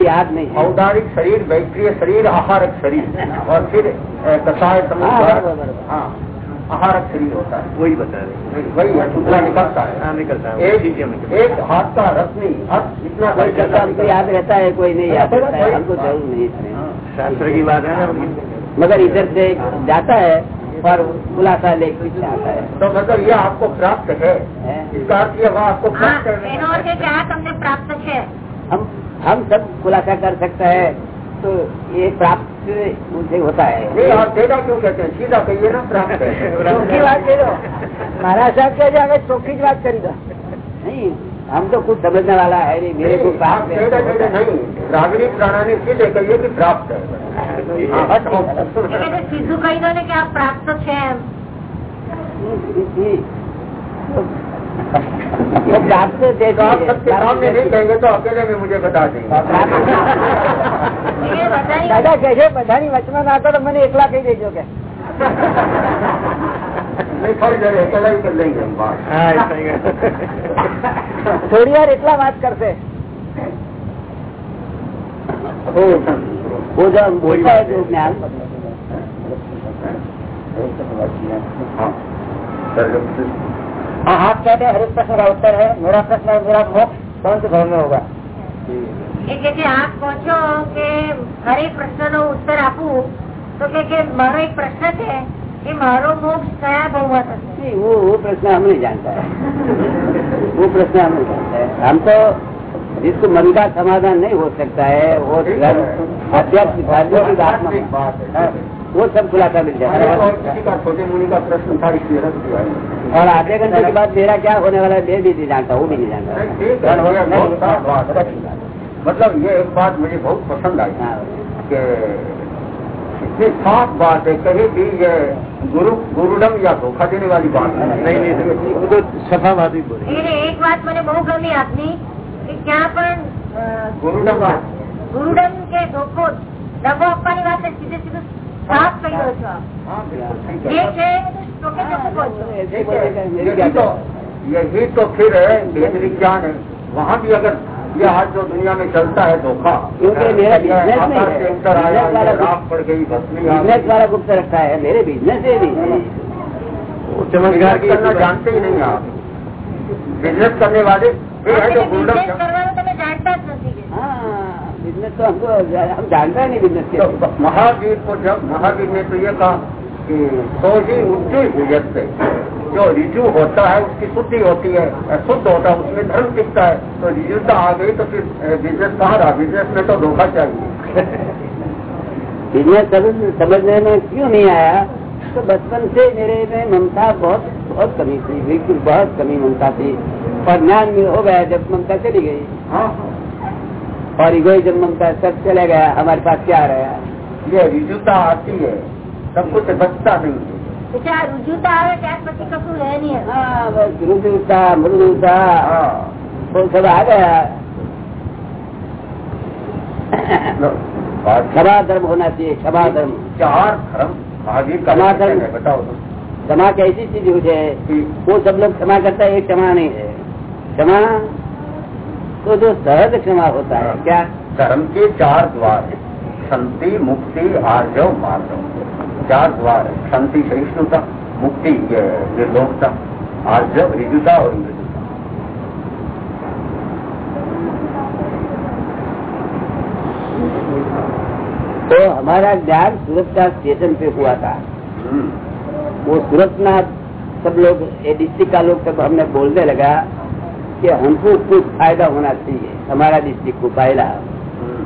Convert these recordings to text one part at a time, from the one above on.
याद नहीं औदारिक शरीर वैक्रिय शरीर आहारक शरीर। और फिर कसाय हाँ, हाँ, आहारक शरीर होता है। वही बता रहे वही है निकलता है। हाँ, निकलता है एक, एक हाथ का रश्मि हाथ इतना कोई हमको याद रहता है कोई नहीं याद रहता है हमको ज़रूर नहीं शास्त्र की बात है मगर इधर से जाता है पर खुलासा लेकर आता है। तो मतलब ये आपको प्राप्त है। इसका अर्थ ये आपको प्राप्त प्राप्त है हम हम सब खुलासा कर सकता है तो ये प्राप्त मुझे होता है नहीं आप देगा क्यों कहते हैं सीधा कहिए ना प्राप्त है ચોખ્ખી વાત કરી દો महाराज साहब कहे हमें चौकी ज बात करी दो नहीं हम तो कुछ समझने वाला है नहीं मेरे को आप प्राप्त सीधे है सीधे नहीं रागनी प्राणानी सीधे कहिए कि प्राप्त है हाँ, बस એ हम- કે જે સીધું કહી દો ને કે આ પ્રાપ્ત છે એમ वो प्राप्त तो आप सबके सामने नहीं कहेंगे तो अकेले में मुझे बता देंगे એ બધાની દાદા કહે છે બધાની વચમાં ના કરો મને એકલા કહી દેજો કે नहीं थोड़ी देर अकेला ही कर लेंगे हम बात हाँ ऐसा ही है। થોડી વાર એટલા વાત કરશે वो वो जब बोलता है जो ज्ञान हाँ सर, हाँ आप कहते हैं हर एक प्रश्न का उत्तर है मेरा प्रश्न है मेरा मोक्ष कौन से भवन में होगा એ કે જે આપ કહો છો કે હરેક પ્રશ્નનો ઉત્તર આપું તો કે કે મારો એક પ્રશ્ન છે કે મારો મોક્ષ કયા ભાવમાં થશે नहीं वो वो प्रश्न हम नहीं जानता है वो प्रश्न हम नहीं जानता है हम तो जिसको मन का समाधान नहीं हो सकता है वो धर्म आध्यात्मिक आध्यात्मिक आत्मा वास्तविक बात है। वो सब खुलासा मिल जाएगा और छोटे मुनि का प्रश्न और आधे घंटे के बाद मेरा क्या होने वाला है मैं भी नहीं जानता वो भी नहीं जानता। मतलब ये एक बात मुझे बहुत पसंद आई हाँ। कि साफ़ बात है कहीं भी ये गुरु गुरुडम या धोखा देने वाली बात नहीं नहीं तो सफावादी बोले। एक बात मैंने बहुत गमी आपकी कि क्या पर गुरुडम गुरुडम के धोखो दबो अपनी बात है सीधे सीधे સાફ કહી દો છો આપ. हाँ बिल्कुल ठीक જે है છે ચોખ્ખે ચોખ્ખું કહો છો ऐसे ही बोलेगा, मेरी क्या यही तो यही तो फिर है वेद विज्ञान है वहाँ भी अगर ये आज जो दुनिया में चलता है धोखा क्योंकि मेरा ये business नहीं आकाश है। से उतर आया business वाला ये राख पड़ गई भस्मी आ बिजनेस गई। वाला गुप्त रखा है मेरे बिजनेस से भी वो चमत्कार की बिजनेस करना जानते ही नहीं आप बिजनेस करने वाले ये है जो આપણે गुरुडम बिज़नेस तो हमको हम जानता ही नहीं बिज़नेस के। तो महावीर को जब महावीर ने तो ये कहा कि तो ही उच्चु भुजत से जो रिजु होता है उसकी शुद्धि होती है शुद्ध होता है उसमें धर्म टिकता है तो रिजुता आ गई तो फिर बिज़नेस कहाँ रहा? बिज़नेस में तो धोखा चाहिए। बिज़नेस समझ समझने में क्यों नहीं आया? तो बचपन से मेरे में ममता बहुत बहुत कमी थी बिल्कुल बहुत कमी ममता थी। और ज्ञान में हो गया जब ममता चली गई। हाँ। और इगोइज्म का सब चले गया हमारे पास क्या रहा ये रिजुता आती है सब कुछ बचता नहीं तो रुजुता है क्या है नहीं है? हाँ, रुजुता मृदुता हाँ। वो सब आ गया। और क्षमा धर्म होना चाहिए क्षमा धर्म। चार धर्म आगे क्षमा धर्म। बताओ तो। क्षमा कैसी चीज़ हो जाए वो सब लोग क्षमा करता है ये क्षमा नहीं है। क्षमा तो जो सहज क्षमा होता है क्या? धर्म के चार द्वार हैं। शांति मुक्ति आर्जव मार्गव चार द्वार है। शांति सहिष्णुता मुक्ति ये निर्लोकता आर्जव रिजुता और तो हमारा ज्ञान सूरत का स्टेशन पे हुआ था। हम्म, वो सूरत ना सब लोग डिस्ट्रिक्ट का लोग सब हमने बोलने लगा कि हमको कुछ फ़ायदा होना चाहिए हमारा डिस्ट्रिक्ट को हम्म।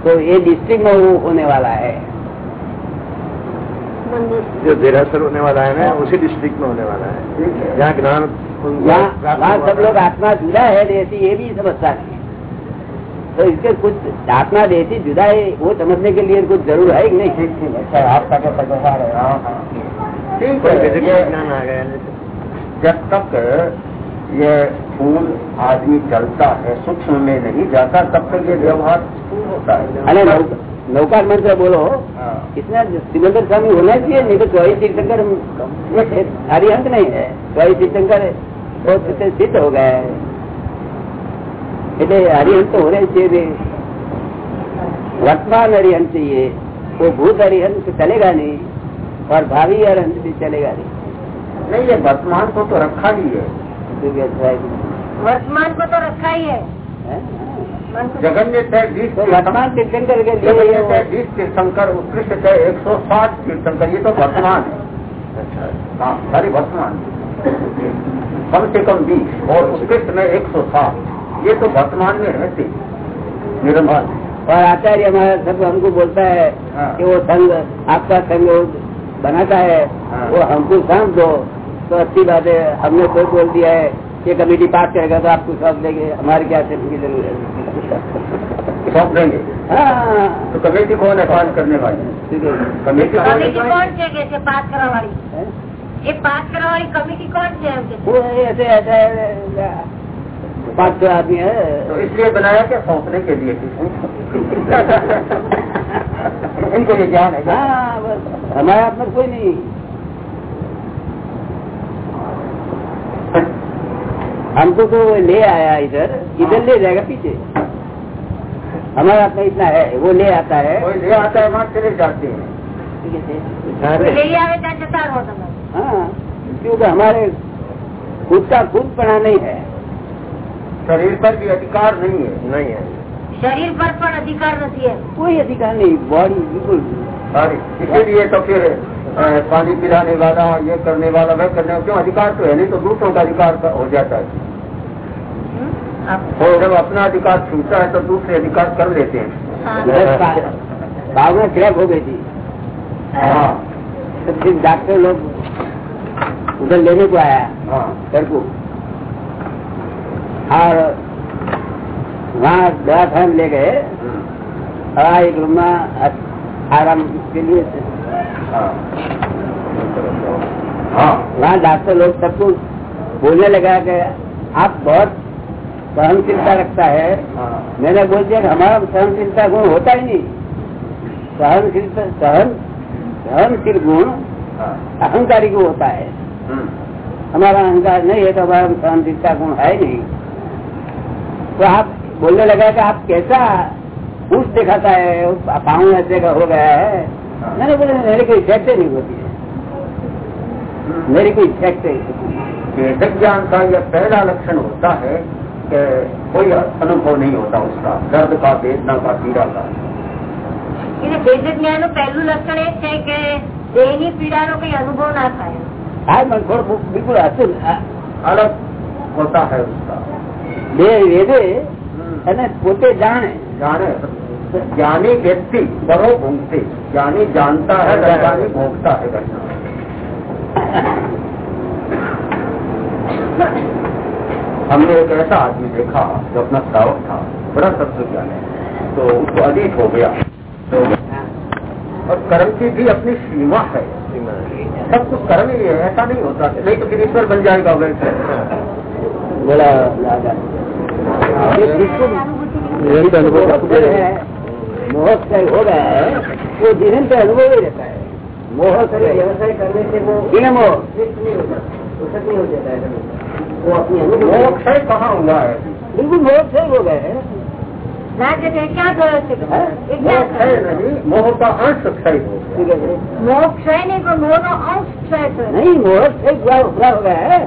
तो ये डिस्ट्रिक्ट में वो होने वाला है जो देरासर होने वाला है ना उसी डिस्ट्रिक्ट में होने वाला है है जहाँ ज्ञान वहाँ सब लोग आत्मा जुदा है देसी ये भी समझता नहीं तो इसके कुछ आत्मा देसी जुदा है वो समझने के लिए कुछ ज़रूर है कि नहीं ठीक ठीक अच्छा आपका क्या है हाँ हाँ ठीक है ज्ञान आ गया है जब तक ये फूल आदमी चलता है सूक्ष्म में नहीं जाता तब तक ये व्यवहार स्थूल होता है अरे नौका नौका मंत्र बोलो हाँ। इतना सिमंदर स्वामी होना चाहिए नहीं तो चौरी तीर्थंकर हरिहंत नहीं है चौरी तीर्थंकर बहुत सिद्ध- सिद्ध हो गया है એટલે હરિહંત તો હોને જ જોઈએ वर्तमान अरिहंत चाहिए वो भूत अरिहंत चलेगा नहीं और भावी अरिहंत भी चलेगा नहीं नहीं ये वर्तमान को तो रखा ही है भी अच्छा है वर्तमान को तो रखा ही है। हैं? थे बीस तो वर्तमान तीर्थंकर के लिए जगन्य थे वो- बीस तीर्थंकर उत्कृष्ट थे एक सौ साठ तीर्थंकर ये तो वर्तमान है। अच्छा हाँ सारी वर्तमान कम से कम बीस और उत्कृष्ट में एक सौ साठ। ये तो वर्तमान में रहते निरंतर। और आचार्य हमारा सब हमको बोलता है हाँ। कि वो संघ आपका संघ बनाता है हाँ। वो हमको सौंप दो। तो अच्छी बात है हमने कोई बोल दिया है ये कमेटी पास करेगा तो आपको सौंप देंगे हमारे क्या से उनकी ज़रूरत है? सौंप देंगे हाँ। तो कमेटी कौन है पास करने वाली? कमेटी कौन चाहिए पास करा वाली ये पास करा वाली कमेटी कौन से वो ऐसे पाँच सौ आदमी है। तो इसलिए बनाया क्या सौंपने के लिए इनको ये ज्ञान है हाँ, हमारे हाथ में कोई नहीं। हमको तो ले आया इधर इधर ले जाएगा पीछे। हमारा हाथ इतना है वो ले आता है। वो ले आता है वहाँ चले जाते हैं। तो तो हाँ क्योंकि हमारे खुद का खुद पड़ा नहीं है। शरीर पर भी अधिकार नहीं है। नहीं है। शरीर पर पर अधिकार नहीं है। कोई अधिकार नहीं बॉडी बिल्कुल। इसीलिए तो फिर पानी पिलाने वाला ये करने वाला वह करने वाला क्यों? अधिकार तो है नहीं तो दूसरों का अधिकार हो जाता है। और जब अपना अधिकार छूटता है तो दूसरे अधिकार कर लेते हैं. भावना क्रैप हो गई थी हाँ। तो फिर डॉक्टर लोग उधर लेने को आया हाँ। सर को और वहाँ दवा खान ले गए। हम्म, और एक रूम में आराम के लिए हाँ वहाँ डॉक्टर लोग सबको बोलने लगा कि आप बहुत सहनशीलता रखता है। हाँ। मैंने बोल दिया हमारा सहनशीलता गुण होता ही नहीं। सहनशीलता सहन सहनशील गुण हाँ। अहंकारी को होता है। हम्म, हमारा अहंकार नहीं है तो हमारा सहनशीलता गुण है नहीं। तो आप बोलने लगा कि आप कैसा कुछ दिखाता है पाँव ऐसे का हो गया है। मैंने बोला मेरी कोई इफेक्ट नहीं होती है हम्म। मेरी कोई इफेक्ट नहीं वेदक ज्ञान का यह पहला लक्षण होता है कि कोई अनुभव नहीं होता उसका दर्द का वेदना का पीड़ा का એટલે વેદ જ્ઞાનનું પહેલું લક્ષણ એ જ છે કે દેહની પીડાનો કઈ અનુભવ ના થાય आज मैं थोड़ा बिल्कुल असल अलग होता है उसका બે વેદે અને પોતે જાણે जाने ज्ञानी व्यक्ति बड़ो भूंगते। ज्ञानी जानता है ज्ञानी भोगता है घटना हमने एक ऐसा आदमी देखा जो अपना श्रावक था बड़ा तत्व ज्ञान है तो उसको अधिक हो गया। तो और कर्म की भी अपनी सीमा है। सब कुछ कर्म ही है ऐसा नहीं होता नहीं तो फिर ईश्वर बन जाएगा वैसे। ये बिल्कुल मोहक है मोहक से हो गया है वो निरंतर अनुभव ही रहता है मोह से व्यवसाय करने से वो बिना मोह नहीं हो जाता उसक नहीं हो जाता है वो अपनी अनुभव मोक्ष है कहाँ हुआ है बिल्कुल मोह से हो गए हैं ના છે તે ક્યાં ગયો છે એ ક્યાં मोक्ष है ગયો? नहीं मोह का अंश क्षय हो गया ठीक है મોક્ષ છે નહીં પણ મોહનો અંશ ક્ષય થયો. नहीं मोह से पूरा पूरा हो गया है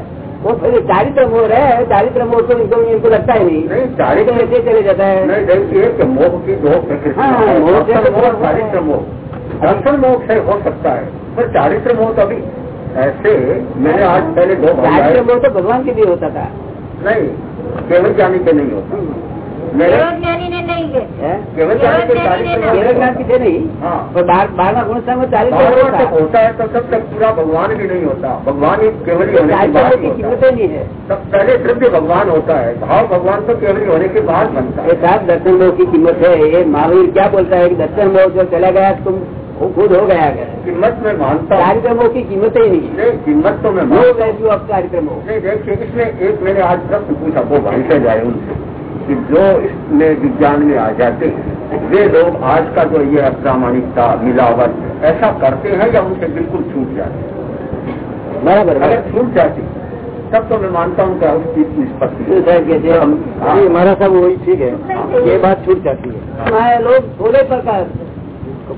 वो फिर चारित्र मोह है चारित्र मोह तो इनको इनको लगता ही नहीं। नहीं चारित्र तो ऐसे चले जाता है। नहीं मोह की दो प्रकृति मोह से दर्शन तो है। चारित्र मोह। दर्शन मोह क्षय हो सकता है पर चारित्र मोह तो अभी ऐसे मैंने आज पहले दो चारित्र मोह तो भगवान के लिए होता था। नहीं केवल जाने के नहीं होता। बारहवा गुण चालीस होता है। तो सब तक पूरा भगवान भी नहीं होता। भगवान एक केवल तो नहीं है। सब पहले द्रव्य भगवान होता है। भाव भगवान तो केवल होने के बाद बनता है। साहब दर्शन लोग की कीमत है। ये महावीर क्या बोलता है? दर्शन लोग जो चला गया तुम खुद हो गया कीमत में मानता कार्यक्रमों की कीमत ही नहीं। कीमत तो मैं कार्यक्रम। इसमें एक मैंने आज प्रश्न पूछा वो भाई से जाए उनसे। कि जो इसमें विज्ञान में आ जाते हैं वे लोग आज का जो ये अप्रामाणिकता मिलावट ऐसा करते हैं या उनसे बिल्कुल छूट जाते हैं? बराबर अगर छूट जाती तब तो मैं मानता हूँ क्या उस चीज़ की हमारा सब वही ठीक है। ये बात छूट जाती है। लोग थोड़े प्रकार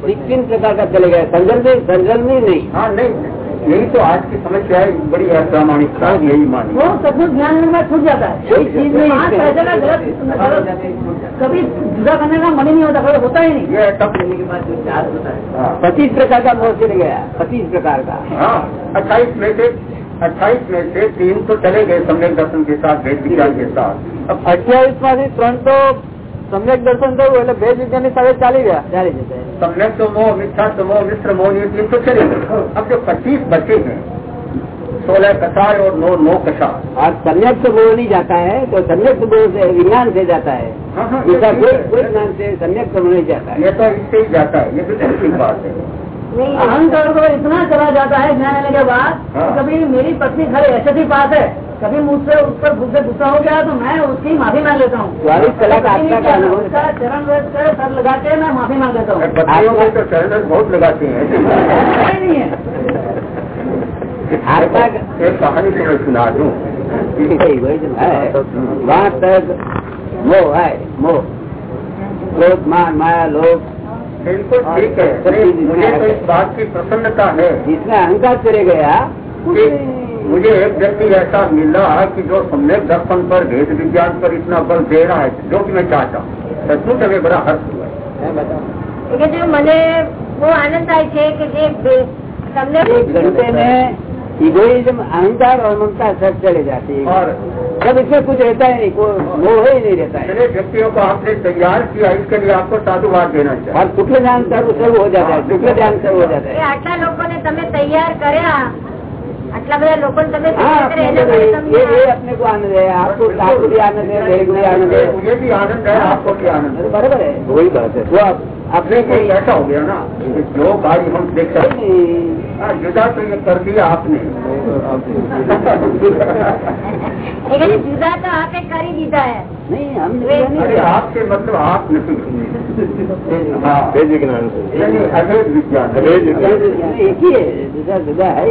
तीन प्रकार का चले गए? संजल में? संजल में नहीं। हाँ नहीं। यही तो आज की समस्या है? बड़ी अप्रामाणिकता यही मानी वो सब कुछ ज्ञान में छूट जाता है। कभी जुदा करने का मन ही नहीं होता कभी होता ही नहीं। टप लेने के बाद हाँ। पच्चीस प्रकार का मोह चले गया पच्चीस प्रकार का। हाँ, अट्ठाईस में से अट्ठाईस में से तीन तो चले गए सम्यक दर्शन के साथ भेद विचार के साथ। अब अट्ठाईस में से तुरंत तो સમ્યક દર્શન થયું એટલે બે વિજ્ઞાન ની સાથે ચાલી ગયા चालीस होता है सम्यक तो मोह मिथ्या तो मोह मिश्र मोह ये तीन तो चले गए अब जो पच्चीस बचे हैं सोलह कषाय और नौ नौ कषाय और सम्यक तो बोल नहीं जाता है तो सम्यक तो बोल से विज्ञान से जाता है हाँ हाँ ये दूसरा ठीक कोई है। कोई ज्ञान से सम्यक तो नहीं जाता है ये तो इससे ही जाता है ये बिल्कुल ठीक बात है नहीं अहंकार को इतना चला जाता है ज्ञान लेने के बाद हाँ। कभी मेरी पत्नी घर ऐसे ही पास है कभी मुझसे उस पर मुझसे गुस्सा हो गया तो मैं उसकी माफ़ी मांग लेता हूँ। उसका चरण वेद कर सर लगा के मैं माफ़ी मांग लेता हूँ। तो चैनल बहुत लगाते हैं। नहीं है। एक कहानी तो सुना दूँ। वहाँ तक मोह है मोह। क्रोध मान माया लोभ बिल्कुल ठीक है नहीं, मुझे तो इस बात की प्रसन्नता है जिसमें अहंकार चले गया कि मुझे एक व्यक्ति ऐसा मिला कि जो सम्यक दर्शन पर भेद विज्ञान पर इतना बल दे रहा है जो कि मैं चाहता हूँ सचमुच हमें बड़ा हर्ष हुआ है એ કે જે મને બહુ આનંદ થાય છે કે જે બે- તમને एक घंटे में इगोइज्म अहंकार और ममता सब चले जाती है और जब इसमें कुछ रहता ही नहीं कोई मोह ही नहीं रहता है मेरे व्यक्तियों को आपने तैयार किया इसके लिए आपको साधुवाद देना चाहिए और शुक्ल ध्यान सर्व सब हो जाता है शुक्ल ध्यान सर्व हो जाता એ है આટલા લોકોને તમે તૈયાર કર્યા આટલા બધા લોકોને તમે हाँ તૈયાર કર્યા अपने એના को માટે ये તમને ये अपने को आनंद है आपको आपको भी आनंद है मेरे को भी आनंद है मुझे भी आनंद है आपको भी आनंद है बराबर है वही बात है वो आप- अब देखिए तो ऐसा हो गया ना जो गाड़ी हम देख सकते हाँ, जुदा तो ये कर दिया आपने। लेकिन जुदा तो आपने कर ही दीदा है। नहीं हम अरे आपके मतलब आप नहीं। हाँ। अंग्रेज़ एक ही है जुदा जुदा है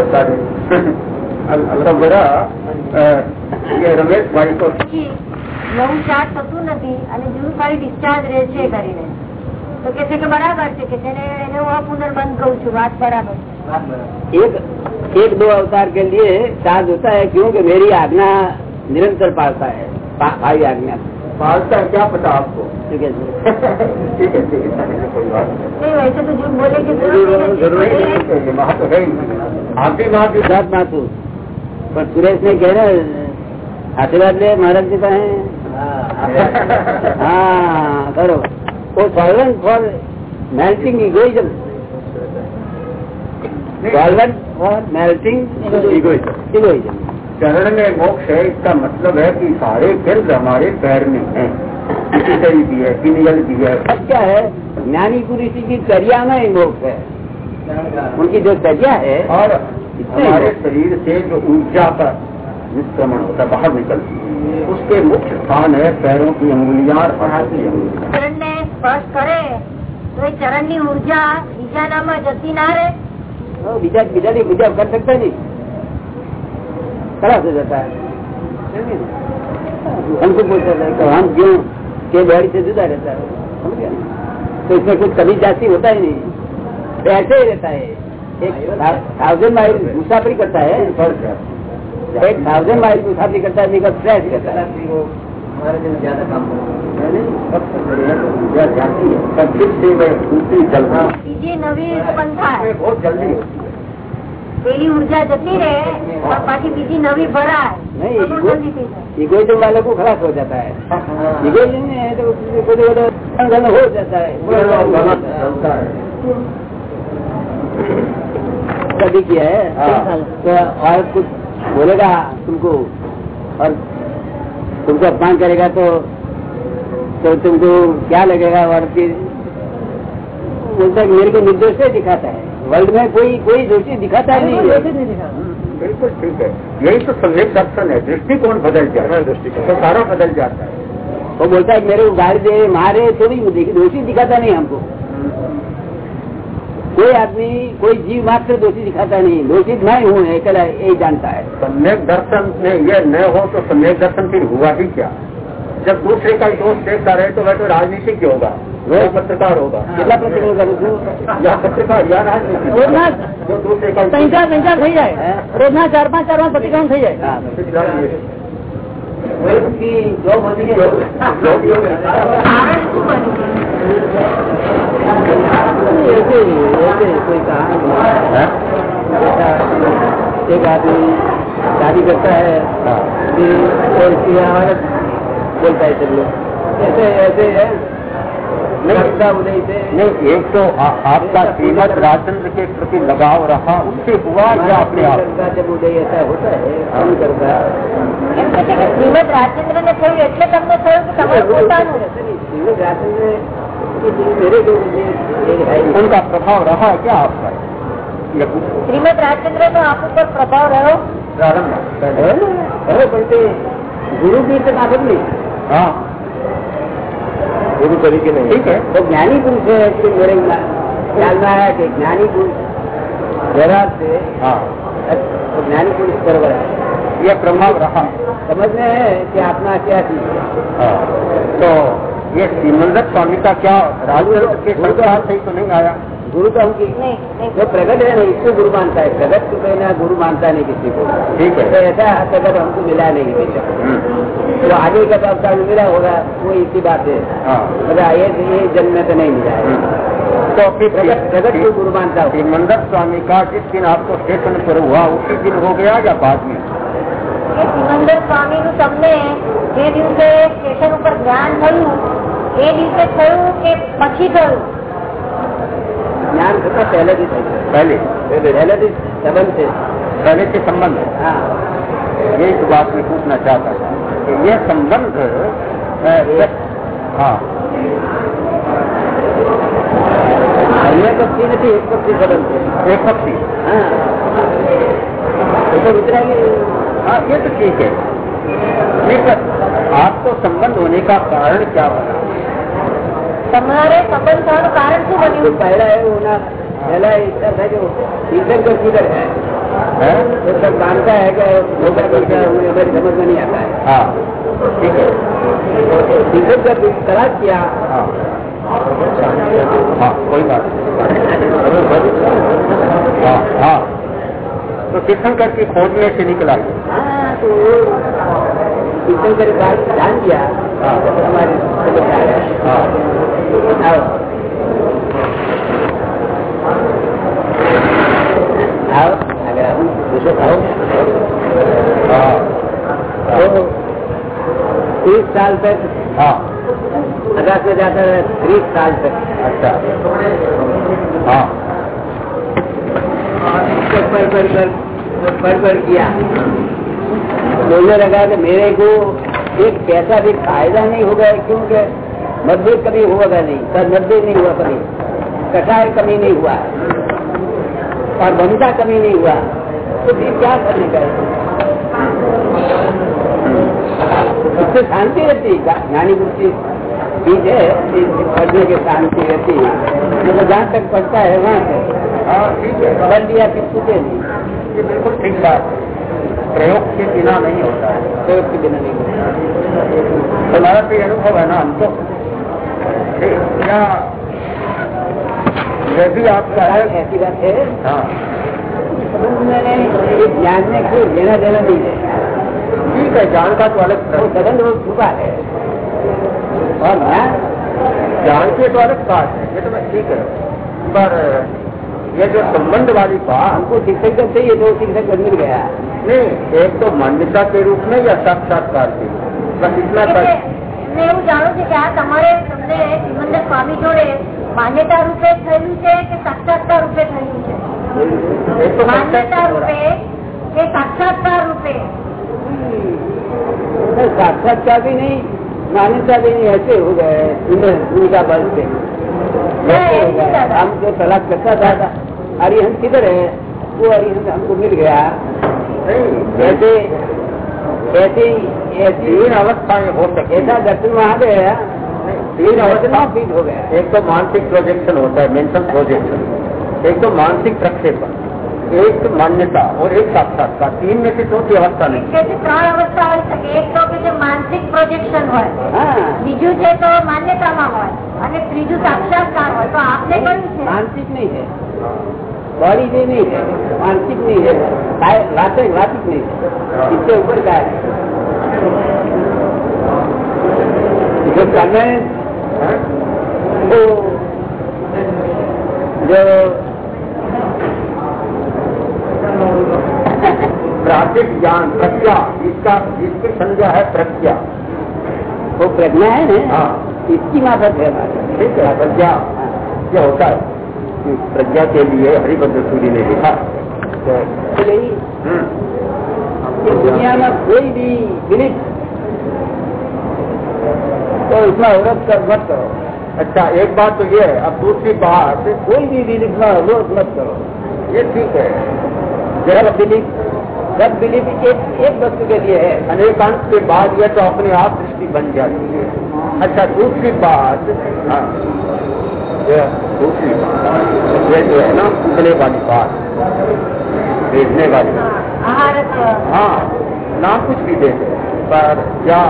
अच्छा बड़ा ये रमेश भाई को નવું ચાર્જ થતું નથી અને જૂનું ખાલી ડિસ્ચાર્જ રહે છે કરીને તો કે છે કે બરાબર છે કે તેને એને હું આ પુનર્બંધ કરું છું વાત બરાબર છે एक एक दो अवतार के लिए चार्ज होता है क्योंकि मेरी आज्ञा निरंतर पालता है पा- भाई आज्ञा पालता है क्या पता आपको ठीक है ठीक है ठीक है कोई बात नहीं नहीं वैसे तो झूठ बोले की जरूरत नहीं जरूरी है। नहीं चाहिए वहाँ तो है ही आपकी वहाँ भी ગુજરાત માં છું પણ સુરેશ ને કહે ને આશીર્વાદ લે મહારાજ जी પાસે હા કરો वो solvent for melting egoism solvent for melting egoism egoism चरण में मोक्ष है इसका मतलब है कि सारे केंद्र हमारे पैर में है किसी भी है किनियल भी है अब क्या है ज्ञानी पुरुष की चर्या में ही मोक्ष है उनकी जो चर्या है और हमारे शरीर से जो ऊर्जा का निष्क्रमण होता है बाहर निकलती है उसके मुख्य स्थान है पैरों की अंगुलियां और हाथ की अंगुलियां ચરણ ને સ્પર્શ કરે તો એ ચરણ ની ઉર્જા બીજાનામાં જતી ના રહે वो बीजा बीजा नहीं बीजा कर सकता नहीं खराब हो जाता है हमको बोलता है कि हम क्यों के बॉडी से जुदा रहता है समझ गया ना? तो इसमें कुछ कमी जाती होता ही नहीं तो ऐसे ही रहता है एक थाउजेंड माइल मुसाफरी करता है एक थाउजेंड माइल मुसाफरी करता है निकल फ्रेश रहता है सबसे बढ़िया तो ऊर्जा जाती है पर फिर से वह दूसरी जलना બીજી नवी उत्पन्न થાય बहुत जल्दी होती है પેલી ઉર્જા જતી રહે પણ પાછી બીજી નવી ભરાય नहीं તો બહુ જલ્દી થઈ જાય इगोइज्म वालों को खलास हो जाता है इगोइज्म नहीं है तो कुछ कुछ हो जाता है चलता है कभी किया है हाँ। तो और कुछ बोलेगा तुमको और तुमको अपमान करेगा तो तो तुमको क्या लगेगा? और फिर बोलता है मेरे को निर्दोष से दिखाता है। वर्ल्ड में कोई कोई दोषी दिखाता नहीं है। नहीं बिल्कुल ठीक है। यही तो सम्यक दर्शन है। दृष्टिकोण बदल जाता है। दृष्टिकोण। तो सारा बदल जाता है। वो बोलता है मेरे को गाली दे मारे तो भी दोषी दिखाता नहीं हमको। कोई आदमी कोई जीव मात्र दोषी दिखाता नहीं दोषित मैं हूँ अकेला यही जानता है सम्यक दर्शन में ये न हो तो सम्यक दर्शन फिर हुआ ही क्या जब दूसरे का दोष देखता रहे तो वह तो राजनीतिज्ञ होगा वह पत्रकार होगा કેટલા પ્રતિક્રમણ કરું છું या पत्रकार या राजनीतिज्ञ રોજના जो दूसरे का ત્રણ ચાર ત્રણ ચાર થઈ જાય રોજના ચાર પાંચ ચાર પાંચ પ્રતિક્રમણ થઈ જાય હા. वही उसकी जॉब होती है एक आदमी शादी करता है फिर और उसकी औरत बोलता है सब लोग ऐसे ऐसे है लगता उदय से नहीं एक तो आ, आपका श्रीमद राजचंद्र के प्रति लगाव रहा उससे हुआ या अपने आप का जब उदय ऐसा होता है कम करता એમ કે છે કે શ્રીમદ રાજચંદ્ર ને થયું એટલે તમને થયું કે તમારું પોતાનું श्रीमद राजचंद्र उनका प्रभाव रहा है क्या आपका? श्रीमद राजचंद्र का आप ऊपर प्रभाव रहो प्रारंभ। तो बल्कि गुरु की से बात हाँ। गुरु तरीके नहीं। ठीक है। तो ज्ञानी पुरुष है कि मेरे ख्याल में आया कि ज्ञानी पुरुष। जरा से हाँ। ज्ञानी पुरुष बरबर है। यह प्रभाव रहा। समझ में है कि आपना क्या चीज़ है। हाँ। तो ये श्रीमंदर स्वामी का क्या राजचंद्र के संसार से ही तो नहीं आया गुरु तो हम की નહીં નહીં जो प्रगट है ना इसको गुरु मानता है प्रगट को कहना गुरु मानता नहीं किसी को ठीक तो है ऐसा प्रगट हमको मिला नहीं बेशक हम्म, जो आगे का तो अवतार मिला होगा वो इसी बात है हाँ मतलब ये ये जन्म में तो नहीं मिला है हम्म। तो फिर प्रगट प्रगट को गुरु मानता हूँ श्रीमंदर स्वामी का जिस दिन आपको स्टेशन पर हुआ उसी दिन हो गया या बाद में કે સિમંદર સ્વામી નું તમને જે દિવસે સ્ટેશન ઉપર જ્ઞાન થયું એ દિવસે થયું કે પછી થયું ज्ञान करता पहले भी था पहले पहले भी संबंध थे पहले के संबंध हाँ ये इस बात में पूछना चाहता था कि ये संबंध अ, जब- हाँ अन्य पक्षी नहीं एक पक्षी संबंध थे एक पक्षी हाँ ऊपर उतरेंगे हाँ ये तो ठीक है लेकिन आपको संबंध होने का कारण क्या बना તમારે સંબંધ થવાનું કારણ શું जो બન્યું पहला है वो ना पहला ऐसा था जो टीचर को किधर है है तो सब जानता है कि होगा तो क्या हमें हमारी समझ में नहीं आता है हाँ ठीक है टीचर का तलाश किया हाँ हाँ कोई बात नहीं हाँ हाँ तो तीर्थंकर की खोज में से निकला ये। हाँ तो टीचर का बात ध्यान दिया हाँ तो हमारे समझ में आया हाँ हाँ तो तीस साल तक हाँ में जाता है तीस साल तक अच्छा हाँ पढ़ पढ़ किया बोलने लगा कि मेरे को एक पैसा भी फ़ायदा नहीं होगा क्योंकि मतभेद कभी होगा नहीं मतभेद नहीं हुआ कभी। कटार कमी नहीं हुआ। और भूमिका कमी नहीं हुआ। तो फिर क्या करने का? इससे शांति रहती है ज्ञानी बुद्धि। चीज़ है पढ़ने के शांति रहती है। मतलब जहाँ तक पढ़ता है वहाँ है पढ़ लिया फिर छूटे नहीं। ये बिल्कुल ठीक बात प्रयोग के बिना नहीं होता है। प्रयोग के बिना नहीं होता। हमारा तो अनुभव है ना हमको? क्या यह भी आपका है। ऐसी बात है। हाँ। मैंने ये ज्ञान में कोई लेना देना नहीं है। ठीक है जान का तो अलग वो संबंध वो छुपा है। और ज्ञान जान के तो अलग बात है ये तो मैं ठीक है। पर ये जो संबंध वाली बात हमको शिक्षक जब चाहिए तो शिक्षक मिल गया। नहीं एक तो मान्यता के रूप में या साक्षात्कार के रूप में। बस इतना એટલે कर એમને એવું જાણવું છે કે આ તમારે તમને સિમંદર સ્વામી જોડે માન્યતા રૂપે થયેલું છે કે સાક્ષાત્કાર રૂપે થયેલું છે एक तो માન્યતા साक्षात्कार हो रहा है। રૂપે કે સાક્ષાત્કાર રૂપે तो साक्षात्कार भी नहीं मान्यता भी नहीं ऐसे हो गए उन्हें उनका बल से ऐसे हो गए। हम जो तलाश करता था अरिहंत किधर है वो अरिहंत हमको मिल गया नहीं ऐसे ऐसी ऐसी तीन अवस्थाएं हो सकती ऐसा दर्शन वहाँ गया तीन दर्शन अवस्था फीट हो गया एक तो मानसिक प्रोजेक्शन होता है मेंटल प्रोजेक्शन एक तो मानसिक प्रक्षेपण एक मान्यता और एक साक्षात्कार तीन में से चौथी अवस्था नहीं તેથી ત્રણ અવસ્થા હોઈ શકે એક તો કે જે માનસિક પ્રોજેક્શન હોય હા બીજું છે તો માન્યતામાં હોય અને ત્રીજું સાક્ષાત્કાર હોય તો આપને કયું છે मानसिक नहीं है बॉडी भी नहीं है मानसिक नहीं है काय- वास्तविक वास्तविक नहीं है इससे ऊपर का है जो हाँ? वो जो प्राकृतिक ज्ञान प्रज्ञा इसका इसकी संज्ञा है प्रज्ञा। वो प्रज्ञा है ना? हाँ। इसकी माफत है ठीक है प्रज्ञा। क्या होता है? प्रज्ञा के लिए हरिभद्र सूरी ने लिखा। तो यही हम्म, दुनिया में कोई भी बिलीफ तो इसमें औरत कर अच्छा एक बात तो ये है, अब दूसरी बात, कोई भी बिलीफ में औरत मत करो। ये ठीक है। सब बिलीफ सब बिलीफ एक एक वस्तु के लिए है अनेकांश के बाद ये तो अपने आप दृष्टि बन जाती है। अच्छा दूसरी बात हाँ। दूसरी बात ये जो है ना उतने वाली बात भेजने वाली આહારત્વ हाँ ना कुछ भी दे दे पर क्या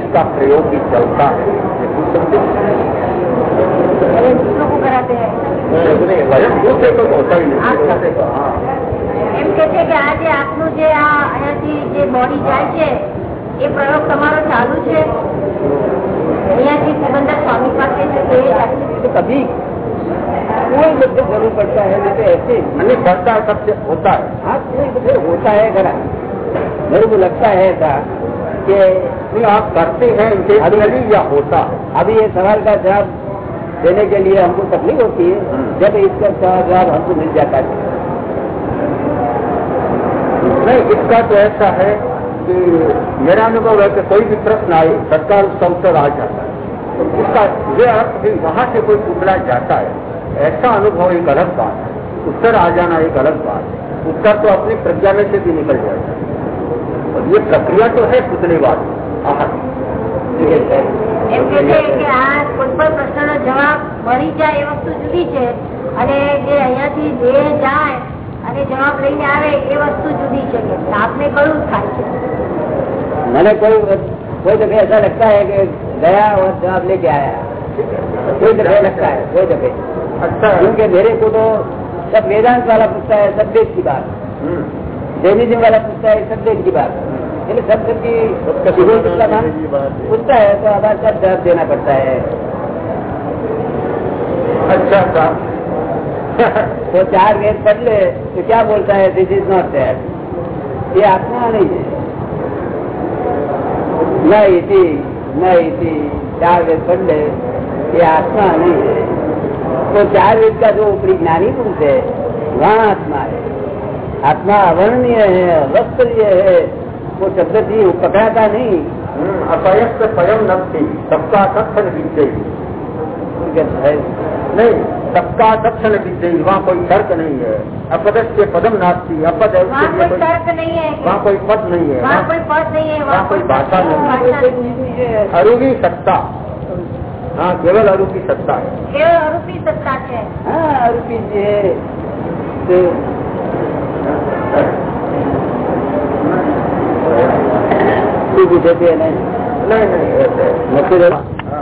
इसका प्रयोग भी चलता है ये पूछ सकते हैं? હવે दूसरों को कराते हैं स्वयं दूसरे को तो होता ही नहीं दूसरे को हाँ એમ કે છે કે આ જે આપનું જે આ અહીંયાથી જે બોડી જાય છે એ પ્રયોગ તમારો ચાલુ છે અહીંયાથી સિકંદર સ્વામી પાસે છે તે ચાલુ છે. तो कभी कोई बच्चे ज़रूर पड़ता है तो ऐसे नहीं बढ़ता है सबसे होता है। हाँ कोई बच्चे होता है घरा मेरे को लगता है ऐसा कि नहीं आप करते हैं इंटेंशनली या होता। अभी ये सवाल का जवाब देने के लिए हमको तकलीफ़ होती है। जब इसका सवाल जवाब हमको मिल जाता है। नहीं इसका तो ऐसा है कि मेरा अनुभव है कि कोई भी प्रश्न आए सरकार उसका उत्तर आ जाता है। उसका ये अर्थ भी वहाँ से कोई पूछना जाता है। ऐसा अनुभव एक अलग बात है उत्तर आ जाना एक अलग बात है उत्तर तो अपनी प्रज्ञा में से भी निकल जाता है और ये प्रक्रिया तो है पुतले वाली आह એમ કે છે કે આ કોઈ પણ પ્રશ્નનો જવાબ મળી જાય એ વસ્તુ જુદી છે અને જે અહીંયાથી દેહ જાય અને જવાબ લઈને આવે એ વસ્તુ જુદી છે કે આપને કયું થાય છે मैंने कोई कोई दफे ऐसा लगता है कि गया और जवाब लेके आया कोई दफे लगता है कोई दफे अच्छा। क्योंकि मेरे को तो सब वेदांत वाला पूछता है सब देश की बात। हम्म, जैनिज्म वाला पूछता है सब देश की बात। इसलिए सब सबकी पूछता है तो हमारे साथ जवाब देना पड़ता है। अच्छा था तो चार वेद पढ़ ले तो क्या बोलता है दिस इज़ नॉट दैट ये आत्मा नहीं है। न इति न इति चार वेद पढ़ ले ये आत्मा नहीं है। तो चार वेद का जो ऊपरी ज्ञानी पुरुष है वहाँ आत्मा है आत्मा अवर्णनीय है अवस्तरीय है वो शब्द जी पकड़ाता नहीं अपयस्त स्वयं नक्ति सबका तत्न विजयी नहीं सबका दक्षिण विजयी वहाँ कोई तर्क नहीं है अपदस के पदम नास्ती अपद है वहाँ कोई कोई तर्क नहीं है वहाँ कोई पद नहीं है वहाँ कोई पद नहीं है वहाँ कोई भाषा नहीं है। भाषा नहीं हाँ केवल आरोपी सत्ता है। केवल आरोपी सत्ता है। हाँ आरोपी तो,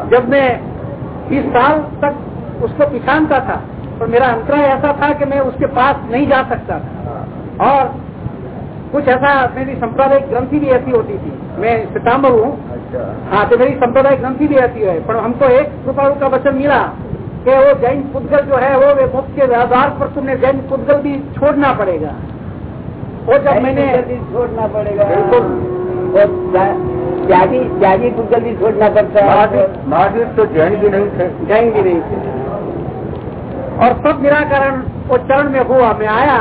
जब मैं बीस साल तक उसको पिछानता था और मेरा अंतराय ऐसा था कि मैं उसके पास नहीं जा सकता था। और कुछ ऐसा मेरी संप्रदायिक ग्रंथि भी ऐसी होती थी। मैं सितंबर हूँ अच्छा हाँ तो मेरी सांप्रदायिक ग्रंथि भी ऐसी है पर हमको एक कृपाणु का वचन मिला कि वो जैन पुद्गल जो है वो वे मुक्त के आधार पर तुमने जैन पुद्गल भी छोड़ना पड़ेगा वो जब मैंने जल्दी छोड़ना पड़ेगा बिल्कुल। और त्या- त्यागी त्यागी पुद्गल भी छोड़ना पड़ता है महावीर महावीर तो जैन भी नहीं थे जाएंगे नहीं थे। और सब निराकरण वो चरण में हुआ मैं आया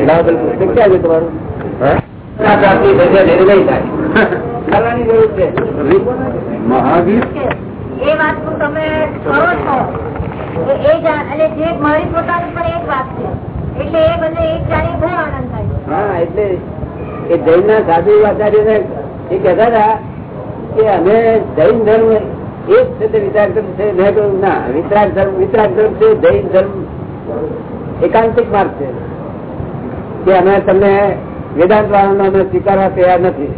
બરાબર. તો ક્યાં છે તમારું हैं? આપણી અને એટલે જૈન ના સાધુ આચાર્ય ને એ કહેતા હતા કે અમે જૈન ધર્મ એક છે તે વિતરાગ ધર્મ છે. મેં કહ્યું ના વિતરાગ ધર્મ વિતરાગ ધર્મ છે જૈન ધર્મ એકાંતિક માર્ગ છે. કે અમે તમને વેદાંત વાળાનો અમે સ્વીકારવા તૈયાર નથી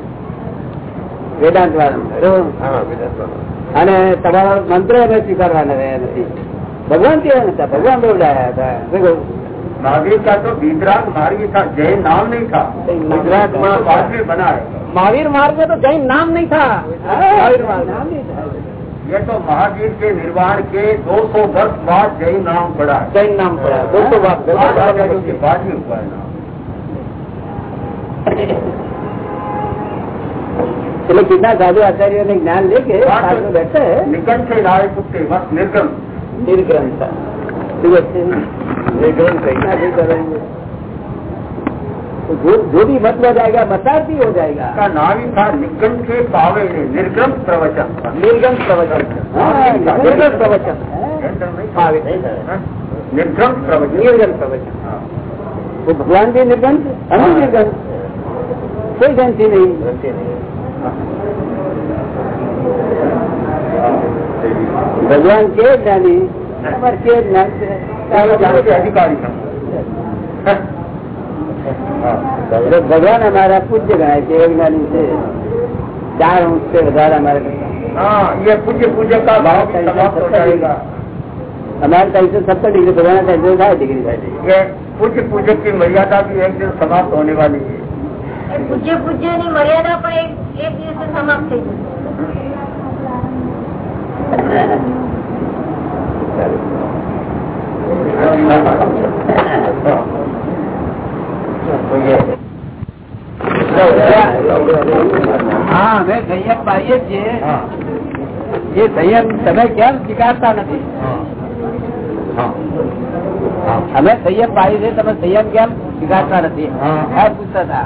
વેદાંત વાળા અને તમારો મંત્ર અમે સ્વીકારવાના રહ્યા નથી ભગવાન કેવા નતા ભગવાન બોલાયા હતા શું કહ્યું? महावीर का तो वितराग मार्ग ही था जैन नाम नहीं था वितराग मार्ग- बाद में बना है महावीर मार्ग में तो जैन नाम नहीं था महावीर मार्ग નામ નહીં થાય. ये तो महावीर के निर्वाण के 200 वर्ष बाद जैन नाम पड़ा है જૈન નામ પડ્યા દોસ્તો બાપ उसके बाद में हुआ है नाम એટલે કેટલા સાધુ આચાર્યોને જ્ઞાન લે કે સાધુ બેઠે निकट से लाए कुत्ते बस निर्गम निर्ग्रंथ ठीक है निर्ग्रंथ कैसा भी करेंगे तो जो जो भी मत हो जाएगा मतार्थी हो जाएगा का नाम ही था निगम के पावे ने निर्गम प्रवचन निर्गम प्रवचन हाँ, निर्गम प्रवचन हाँ, निर्गम प्रवचन निर्गम प्रवचन हाँ। वो भगवान भी निर्गम हम भी निर्गम कोई ग्रंथि नहीं। भगवान के ज्ञानी अमर के अधिकारी तो भगवान हमारा पूज्य गए थे एक ज्ञानी से चार ऊँच से हज़ार हमारे हाँ ये पूज्य पूज्य का भाव हमारे तरफ़ से सत्तर डिग्री भगवान का डिग्री। पूज्य पूजक की मर्यादा भी एक दिन समाप्त होने वाली है। પૂજ્ય પૂજ્યની મર્યાદા પણ એક દિવસે સમાપ્ત થઈ હા અમે સંયમ પાડીએ છીએ. એ સંયમ તમે કેમ સ્વીકારતા નથી? અમે સંયમ પાડી છે તમે સંયમ સ્વીકારતા નથી? પૂછતા હતા.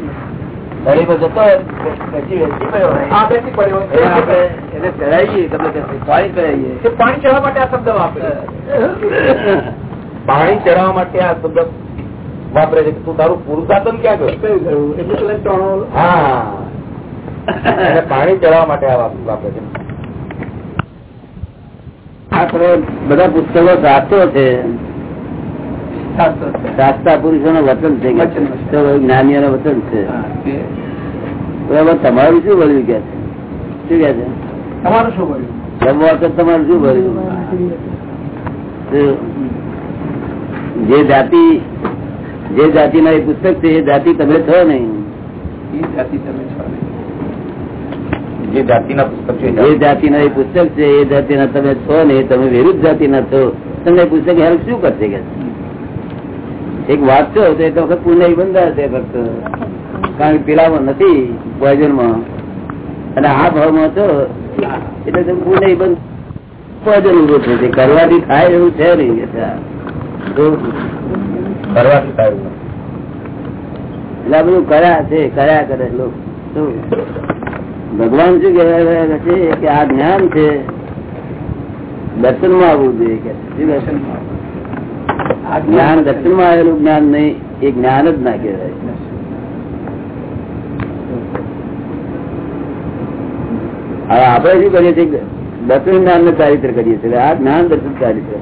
પાણી ચડાવવા માટે આ શબ્દ વાપરે. છે તું તારું પુરુષાર્થન ક્યાં ગયું એટલે હા. પાણી ચડાવવા માટે આ વાપરે છે. આપણે બધા પુસ્તકો સાચો છે. શાસ્ત્રા પુરુષો નું વતન છે જ્ઞાનીઓ નું વચન. છે. બરાબર તમારું શું ભર્યું કે? છે? શું કે છે? તમારું શું ભર્યું જમવા વખત તમારું શું ભર્યું જે જાતિ જે જાતિ ના એ પુસ્તક છે એ જાતિ તમે છો નહીં. જે જાતિના પુસ્તક છે જે જાતિના એ પુસ્તક છે એ જાતિના તમે છો નહીં તમે વિરુદ્ધ જાતિના છો. તમને એ પુસ્તક હેલ્પ શું કરશે કે? એક વાત તો એક વખત પુણ્ય છે ફક્ત કારણ કે પેલામાં નથી પોઈઝનમાં. અને આ ભાવમાં છો એટલે તમે પુણ્ય બંધ પોઈઝન ઊભો તે કરવાથી થાય એવું છે નહીં છે કરવાથી થાય એટલે આ બધું કર્યા છે કર્યા કરે લોકો? ભગવાન શું કહેવાય છે કે આ જ્ઞાન છે દર્શનમાં આવવું જોઈએ કે દર્શન દર્શન આ જ્ઞાન દક્ષિણમાં આવેલું જ્ઞાન નહીં એ જ્ઞાન જ ના કહેવાય. હવે આપણે શું કરીએ છીએ? દક્ષિણ જ્ઞાનનું ચારિત્ર કરીએ છીએ. આ જ્ઞાન દર્શન ચારિત્ર.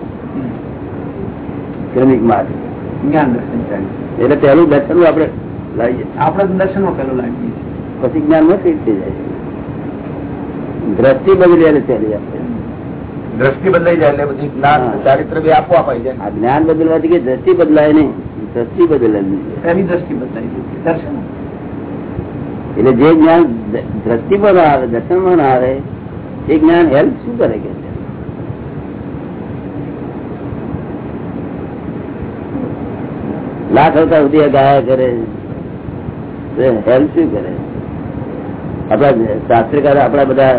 ક્રમિક માટે જ્ઞાન દર્શન ચારિત્ર. એટલે પહેલું દર્શન આપણે લાવીએ. આપણે દર્શનમાં પેલું લાવીએ પછી જ્ઞાનમાં ફીટ થઈ જાય દ્રષ્ટિ બગડી એટલે ચાલી આપણે. દ્રષ્ટિ બદલાઈ જાય એટલે પછી જ્ઞાન ચારિત્ર બી આપવા પાઈ જાય આ જ્ઞાન બદલવાથી કે દ્રષ્ટિ બદલાય નહીં. દ્રષ્ટિ બદલાય એની દ્રષ્ટિ બદલાઈ દર્શન. એટલે જે જ્ઞાન દ્રષ્ટિ પર આવે દર્શનમાં આવે એ જ્ઞાન હેલ્પ શું કરે કે? લાખ અવતાર સુધી ગાયા કરે. હેલ્પ શું કરે? આપડા શાસ્ત્રકાર આપડા બધા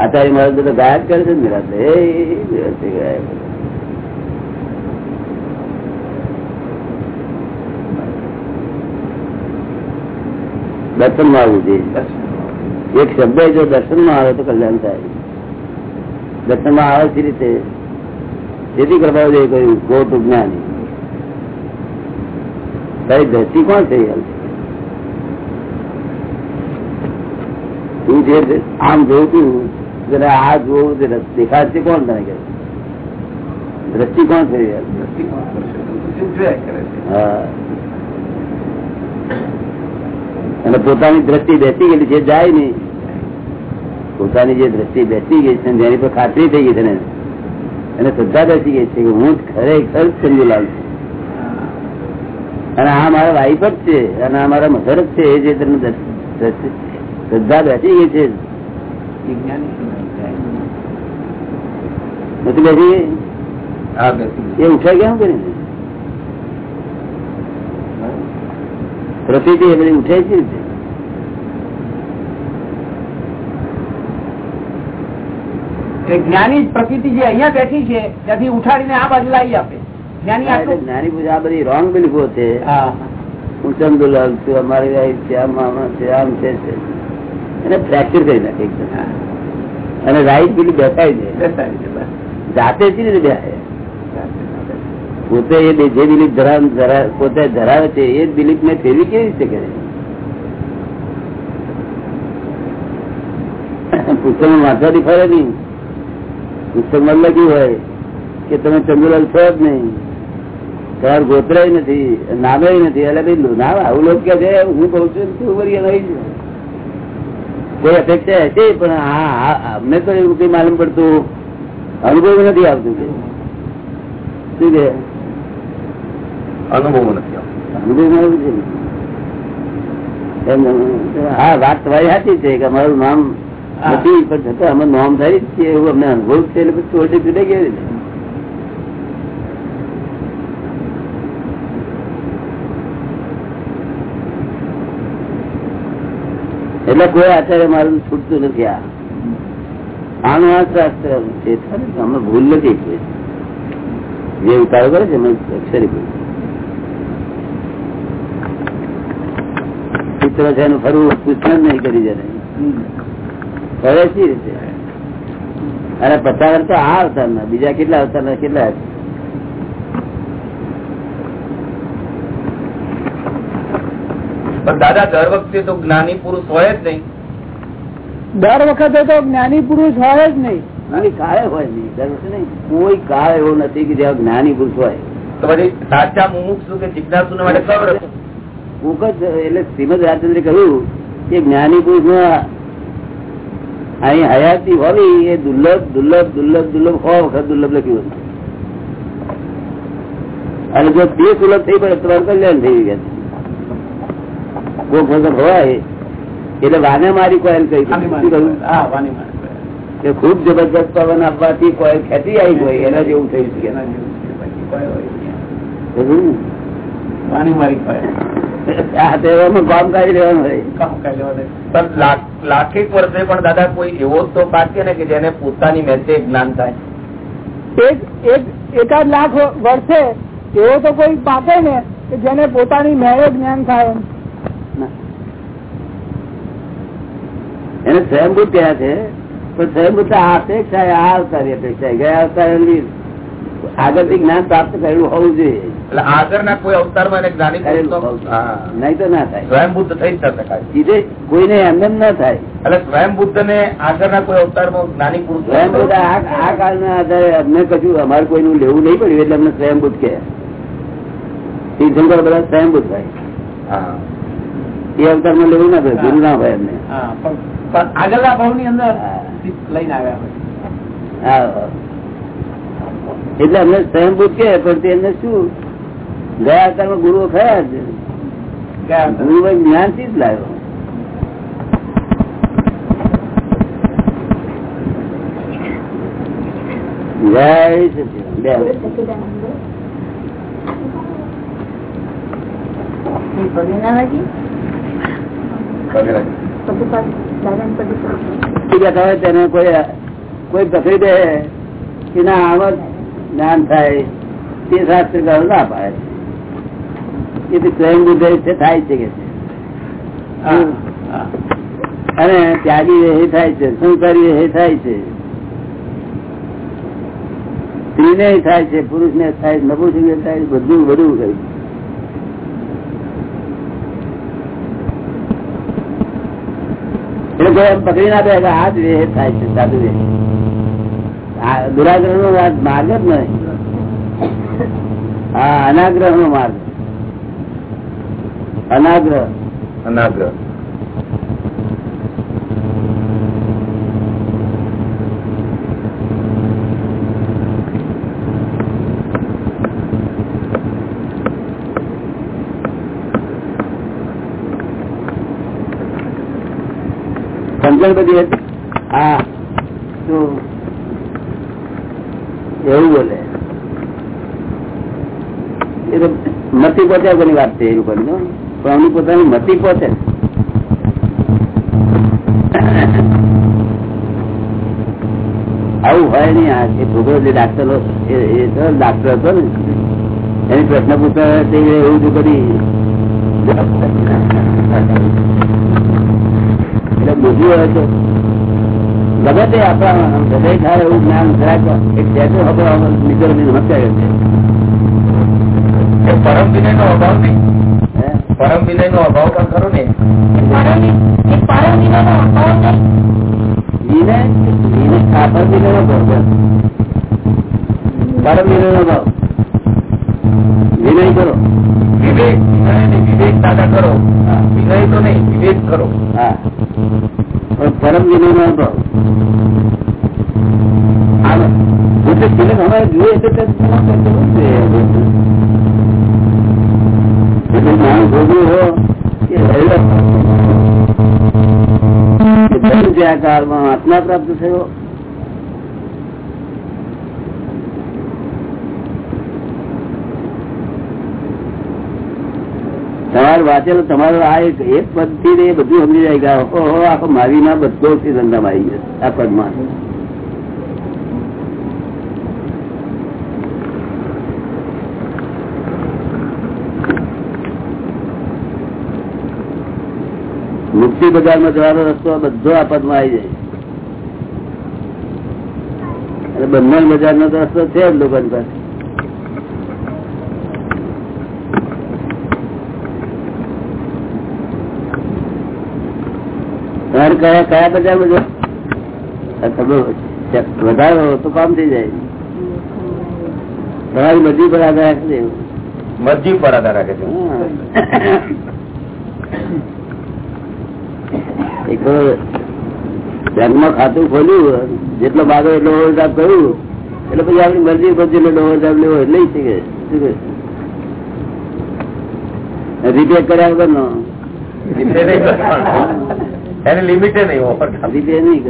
આચાર્ય મહારાજ બધા ગાયા જ કરે છે ને નિરાતે એ નિરાતે ગાયા કરે. દર્શન માં આવવું જોઈએ એક શબ્દ જો દર્શન માં આવે તો કલ્યાણ થાય દર્શન માં આવે છે રીતે જેથી કરવા જોઈએ કહ્યું ખોટું જ્ઞાની તારી દ્રષ્ટિ કોણ છે યાર તું જે આમ જોઉં છું જરા કોણ તને કે દ્રષ્ટિ કોણ છે અને પોતાની દ્રષ્ટિ બેસી ગયેલી છે જાય નહીં. પોતાની જે દ્રષ્ટિ બેસી ગઈ છે જેની પર ખાતરી થઈ ગઈ છે ને. અને શ્રદ્ધા બેસી ગઈ છે કે હું ખરેખર ચંદુલાલ છું. અને આ મારા વાઈફ જ છે, અને આ મારા મધર જ છે, એ જે તમને શ્રદ્ધા બેસી ગઈ છે. નથી બેસી ગઈ હા બેસી એ ઉઠાઈ ગયા કરી પ્રતિથી એ બધી ઉઠાય છે. જ્ઞાની પ્રકૃતિ જે અહિયાં બેઠી છે ત્યાંથી ઉઠાડીને આ બાજુ લાવી આપે. જ્ઞાની પૂજા આ બધી રોંગ બિલીફો છે. હા. ચંદુલાલ છું અમારી વાઈફ છે આમ મામા છે આમ છે. એને ફ્રેક્ચર કરી નાખે એકદમ અને રાઈટ પેલી બેસાડી દે. બેસાડી જાતે જ રીતે બેસે પોતે એ જે બિલીફ ધરાવ ધરા- પોતે ધરાવે છે એ દિલીપ બિલીફ ને ફેરવી કેવી રીતે કરે? પુસ્તકમાં વાંચવાથી ફરે નહીં. પુસ્તકમાં લખ્યું હોય કે તમે ચંદુલાલ છો જ નહીં. તમારું ગોતરાય નથી નામે નથી એટલે ભાઈ નામ આવું લોકો કે છે હું કઉ છું તું વળી નહીં. કોઈ અપેક્ષા હશે પણ હા અમને તો એવું કઈ માલુમ પડતું. અનુભવ નથી આવતું શું કે? અનુભવ નથી. અનુભવ છે હા વાત તમારી સાચી છે કે અમારું નામ. નથી પણ છતાં અમે નોમ થઈ જ છીએ એવું અમને અનુભવ છે એટલે પછી છોડી છૂટે કેવી રીતે એટલે કોઈ આચાર્ય મારું છૂટતું નથી આ. આનું આ શાસ્ત્ર છે. અમે ભૂલ નથી જે ઉતારો કરે છે અક્ષરી ભૂલ. ચિત્ર છે એનું ફરવું પૂછન નહીં કરી જાય હવે સી રીતે? અરે પચાસ તો આ અવતાર બીજા કેટલા અવતાર કેટલા? પણ દાદા દર વખતે તો જ્ઞાની પુરુષ હોય જ નહીં. દર વખતે તો જ્ઞાની પુરુષ હોય જ નહીં. કોઈ કાળે હોય નહીં દર વખતે નહીં. કોઈ કાળ એવો નથી કે જ્યાં જ્ઞાની પુરુષ હોય. તો પછી સાચા મુમુક્ષુ કે જિજ્ઞાસુ માટે ખબર. કોક જ એટલે શ્રીમદ રાજચંદ્રે કહ્યું કે જ્ઞાની પુરુષ અહીં હયાતી હોવી એ દુર્લભ દુર્લભ દુર્લભ દુર્લભ સો વખત દુર્લભ લખ્યું હતું. અને જો તે સુલભ થઈ પડે તમારું કલ્યાણ થઈ ગયા કોક વગર હોય એટલે વાને મારી કોયલ કહી કે ખૂબ જબરદસ્ત પવન આપવાથી કોયલ ખેતી આવી હોય એના જેવું થયું છે એના જેવું છે. બાકી કોઈ હોય નહીં. બધું. વાની મારી કોઈ આ તહેવારમાં કામ કાઢી લેવાનું હોય કામ કાઢી લેવા દે. પણ લાખ- લાખેક વર્ષે પણ દાદા કોઈ એવો તો પાકે ને કે જેને પોતાની મેચે જ્ઞાન થાય એક એક એકાદ લાખ વર્ષે એવો તો કોઈ પાકે ને કે જેને પોતાની મેળે જ્ઞાન થાય એમ. એને સ્વયંભૂત કહ્યા છે પણ સ્વયંભૂત આ અપેક્ષા આ અવતારની અપેક્ષા ગયા અવતાર આગળથી જ્ઞાન પ્રાપ્ત કરેલું હોવું જોઈએ. એટલે આગળના કોઈ અવતારમાં. નહીં તો ના થાય. સ્વયંબુદ્ધ થઈ શકાય કોઈને એમને ના થાય. એટલે સ્વયંબુદ્ધ ને આગળના કોઈ અવતારમાં જ્ઞાની પુરુષ સ્વયંભૂત આ આ કાળના આધારે અમને કશું અમારે કોઈનું લેવું નહીં પડ્યું એટલે અમને સ્વયંભૂત કહે. તીર્થંકર બધા સ્વયંભૂત ભાઈ હા. એ અવતારમાં લેવું ના પડે ગુરુ ના ભાઈ એમને હા, પણ આગળના ભાવની અંદર. લઈને આવ્યા એટલે અમને સ્વયંભૂત કે પણ એમને શું? ગયા અવતારમાં ગુરુઓ ખરા જ. ગુરુ જ્ઞાનથી જ લાવ્યો. જય સચિદાનંદ. હવે. તેને કોઈ કોઈ પકડી દે કે ના આવા જ્ઞાન થાય તે શાસ્ત્ર ના પાડે એ તો સ્વયં બુદ્ધ થાય છે કે. અને ત્યાગી એ થાય છે સંસારી એ થાય છે સ્ત્રીને થાય છે પુરુષ ને થાય નપુસી થાય બધું બધું કર્યું એમ પકડી ના દે આ જ વેહ થાય છે, સાધુ વેહ દુરાગ્રહ નો માર્ગ જ નહીં. હા અનાગ્રહ નો માર્ગ. અનાગ્રહ. અનાગ્રહ. સમજણ બધી હા. એવું બોલે. એ તો મતી પહોંચ્યા કોની વાત છે એ લોકોની પણ એમની પોતાની મતી પહોંચે. આવું હોય નહીં આ એ છોકરો જે ડાક્ટર એ ડાક્ટર હતો ને. એની પ્રશ્ન પૂછતા એવું તો કરી? એટલે બુદ્ધિ હોય છે ગમે આપણા હૃદય થાય એવું જ્ઞાન જરાક એક બેઠો હતો નીકળ સમસ્યા એ પરમ વિનય નો અભાવ નહીં. પરમ વિનય નો અભાવ પણ ખરો ને? વિનય વિનય નો ભાવ. પરમ વિનય નો ભાવ વિનય કરો. વિવેક વિવેક દાદા કરો. વિનય તો નહીં વિવેક કરો. હા. વિનય નો અનુભવ આત્મા પ્રાપ્ત થયો. તમારે વાંચેલો તમારો આ એક એક પદથી એ બધું સમજી જાય કે ઓહો, આખો મારી ના બધો ધંધામાં આવી ગયો, આ પદમાં. મુક્તિ બજારમાં જવાનો રસ્તો બધો આ પદમાં આવી જાય. અને બંધન બજાર નો રસ્તો છે જ લોકોની પાસે. તમારે કયા કયા બધા બધા વધારો તો કામ થઈ જાય. તમારી મરજી પર આધાર રાખે છે મરજી પર આધાર રાખે છે. એક બેંકમાં ખાતું ખોલ્યું જેટલો બાગો એટલો ઓવરડ્રાફ કર્યું એટલે પછી આપણી મરજી પછી એટલો ઓવરડ્રાફ લેવો એટલે લઈ શકે રિપેર કર્યા વગર નો. એને લિમિટે નહીં ઓફર રિપેર નહીં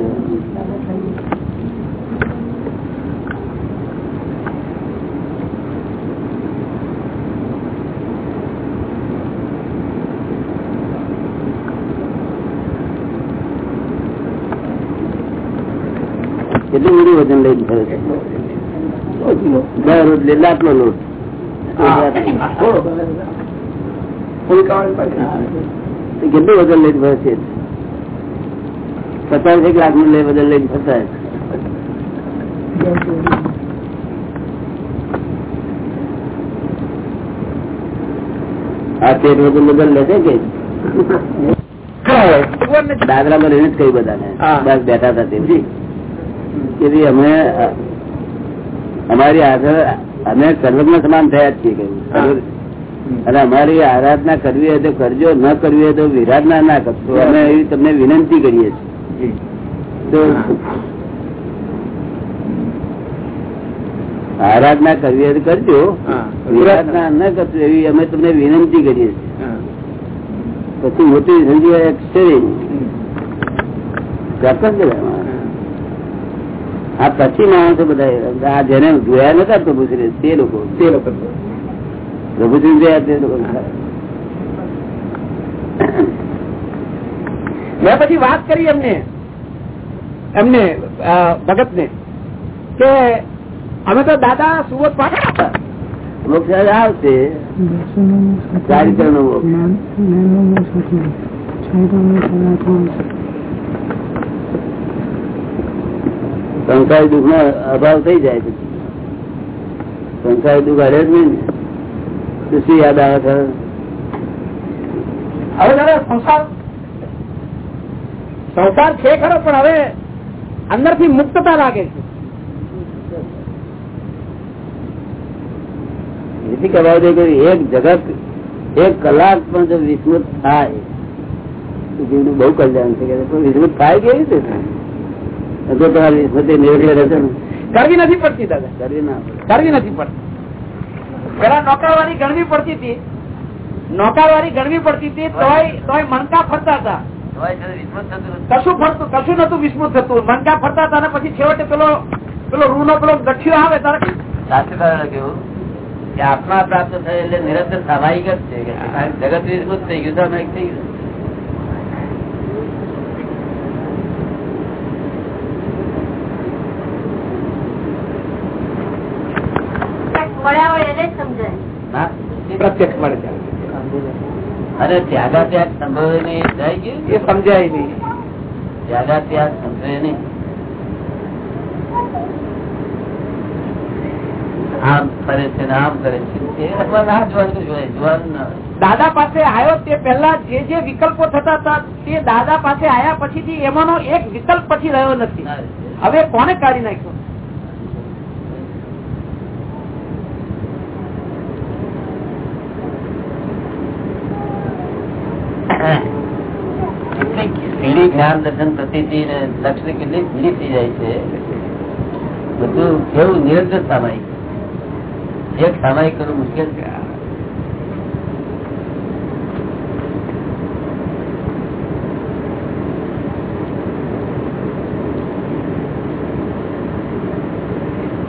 કેટલું બધું વજન લઈને ફરે છે? દર રોજ લે આટલો લોટ. કેટલું વજન લઈને ફરે છે? પચાસ એક લાખનું લઈ બદલ લઈને ફસાય. આ પેટ બધું બદલ લેશે કે? કે દાદરામાં રહીને જ કહ્યું બધાને. બસ બેઠા હતા તેથી કે અમે અમારી આગળ અમે સર્વજ્ઞ સમાન થયા જ છીએ કહ્યું. અને અમારી આરાધના કરવી હોય તો કરજો ન કરવી હોય તો વિરાધના ના કરશો. અમે એવી તમને વિનંતી કરીએ છીએ. આરાધના કરવી કરજો. આરાધના ન કરશો એવી અમે તમને વિનંતી કરીએ છીએ. પછી મોટી સંધિ છે ચોક્કસ આ પછી માણસો બધા આ જેને જોયા નતા પ્રભુશ્રી તે લોકો. તે લોકો. પ્રભુશ્રી જોયા તે લોકો. મેં પછી વાત કરી એમને એમને ભગત ને કે અમે તો દાદા સુરત પાછા મોક્ષ આવશે. ચારિત્ર નો સંસારી દુઃખ નો અભાવ થઈ જાય પછી સંસારી દુઃખ હરે જ નહીં ને. શું યાદ આવે છે હવે દાદા સંસાર સંસાર છે ખરો પણ હવે અંદરથી મુક્તતા લાગે છે. કે એક જગત એક કલાક પણ જો વિસ્મૃત થાય જીવનું બહુ કલ્યાણ છે. કે વિસ્મૃત થાય કેવી રીતે? જો તમારી વિસ્મૃતિ નિર્ગળ રહેશે કરવી નથી પડતી દાદા. કરવી ના કરવી નથી પડતી. પેલા નોકરવાની ગણવી પડતી હતી. નોકરવાની ગણવી પડતી હતી તોય તોય મણકા ફરતા હતા. કશું ફરતું કશું નતું વિસ્મૃત થતું. મણકા ફરતા હતા પછી છેવટે પેલો પેલો રૂ નો પેલો ગઠિયો આવે તારે શાસ્ત્રકારોએ કેવું કે આત્મા પ્રાપ્ત થાય એટલે નિરંતર સ્વાભાવિક જ છે જગત વિસ્મૃત થઈ ગયું થઈ ગયું. મળ્યા હોય એને જ સમજાય ના પ્રત્યક્ષ મળે અરે ત્યાગા ત્યાગ સંભવે નહીં જાય ગયું એ સમજાય નહીં. ત્યાગા ત્યાગ સંભવે નહીં. આમ ફરે છે આમ કરે છે. દાદા પાસે આવ્યો તે પહેલા જે જે વિકલ્પો થતા હતા તે દાદા પાસે આવ્યા પછીથી એમાંનો એક વિકલ્પ પછી રહ્યો નથી. હવે કોને કાઢી નાખ્યો? કેટલી જ્ઞાન દર્શન પ્રતિ લક્ષ્ય કેટલી સીડી થઈ જાય છે. બધું કેવું નિરંતર સામાયિક. એક સામાયિક કરવું મુશ્કેલ છે.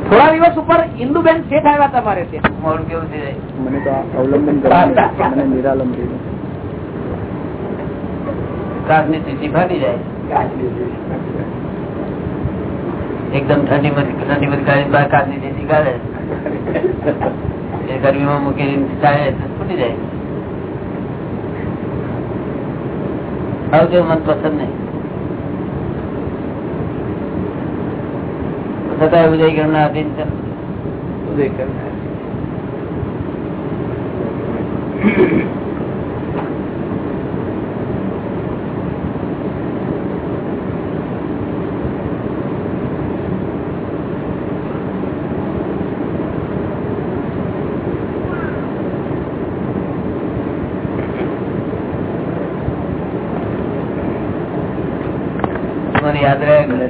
થોડા દિવસ ઉપર ઇન્દુબેન શેઠ આવ્યા તમારે ત્યાં. કેવું થઈ જાય? મને તો અવલંબન કરવા મને નિરાલંબન કાચની સ્થિતિ ફાટી જાય. એકદમ ઠંડી ઠંડી માં કાઢી બહાર કાચની સ્થિતિ કાઢે એ ગરમીમાં મૂકી ચાલે ફૂટી જાય. આવું જેવું મન પસંદ નહીં. છતાં એવું જાય કે એમના અધીન છે. મને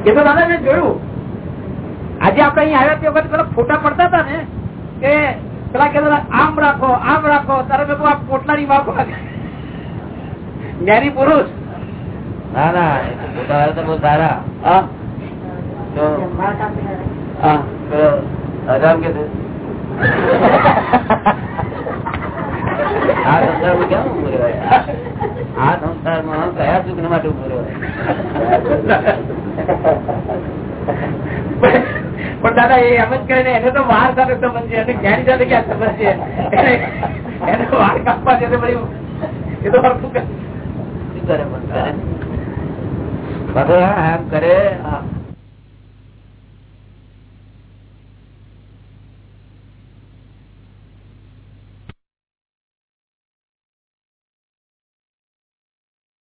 એ તો દાદા મેં જોયું. આજે આપડે અહીં આવ્યા તે વખત પેલા ફોટા પડતા હતા ને કે પેલા કે આમ રાખો આમ રાખો તારે મેં આ પોટલા ની વાપો જ્ઞાની પુરુષ. ના ના તો બહુ સારા. હા. હા હરામ કે આ કેમ? આ સંસારમાં કયા સુખ માટે ઊભો પણ દાદા એ એમ જ કરીને એને તો વાર સાથે સંબંધ છે અને જ્ઞાની સાથે ક્યાં સંબંધ છે? એને- તો વાર કાપવા છે એ તો કરે. શું કરે પણ કરે? આમ કરે